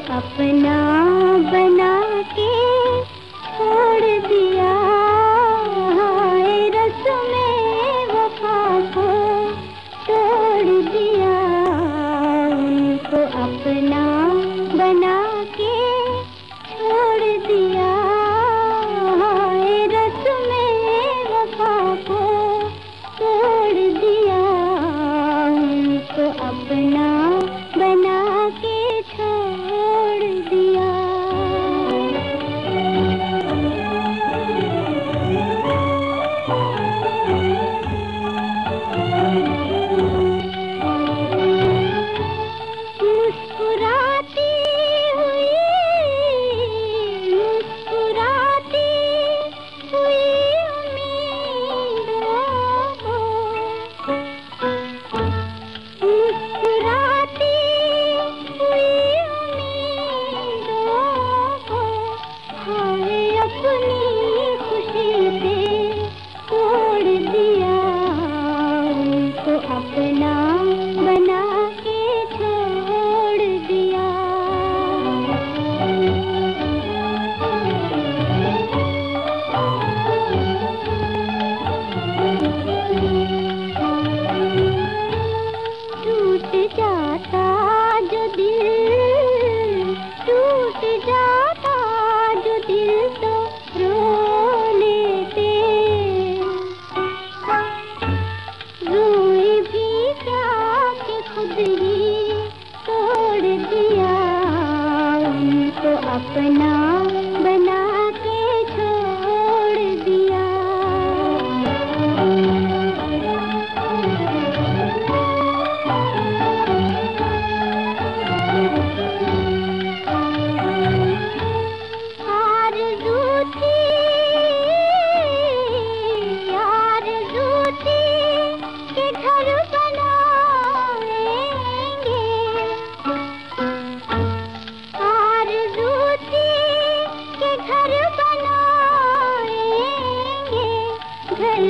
अपना बना के छोड़ दिया हाय रस में वफा को दिया। उनको अपना बना के छोड़ दिया हाय रस में वफा को दिया। उनको अपना बना जाता जो दिल टूट जाता, जो दिल तो रो लेते रोए भी क्या कि खुद ही तोड़ दिया उनको अपना मुझे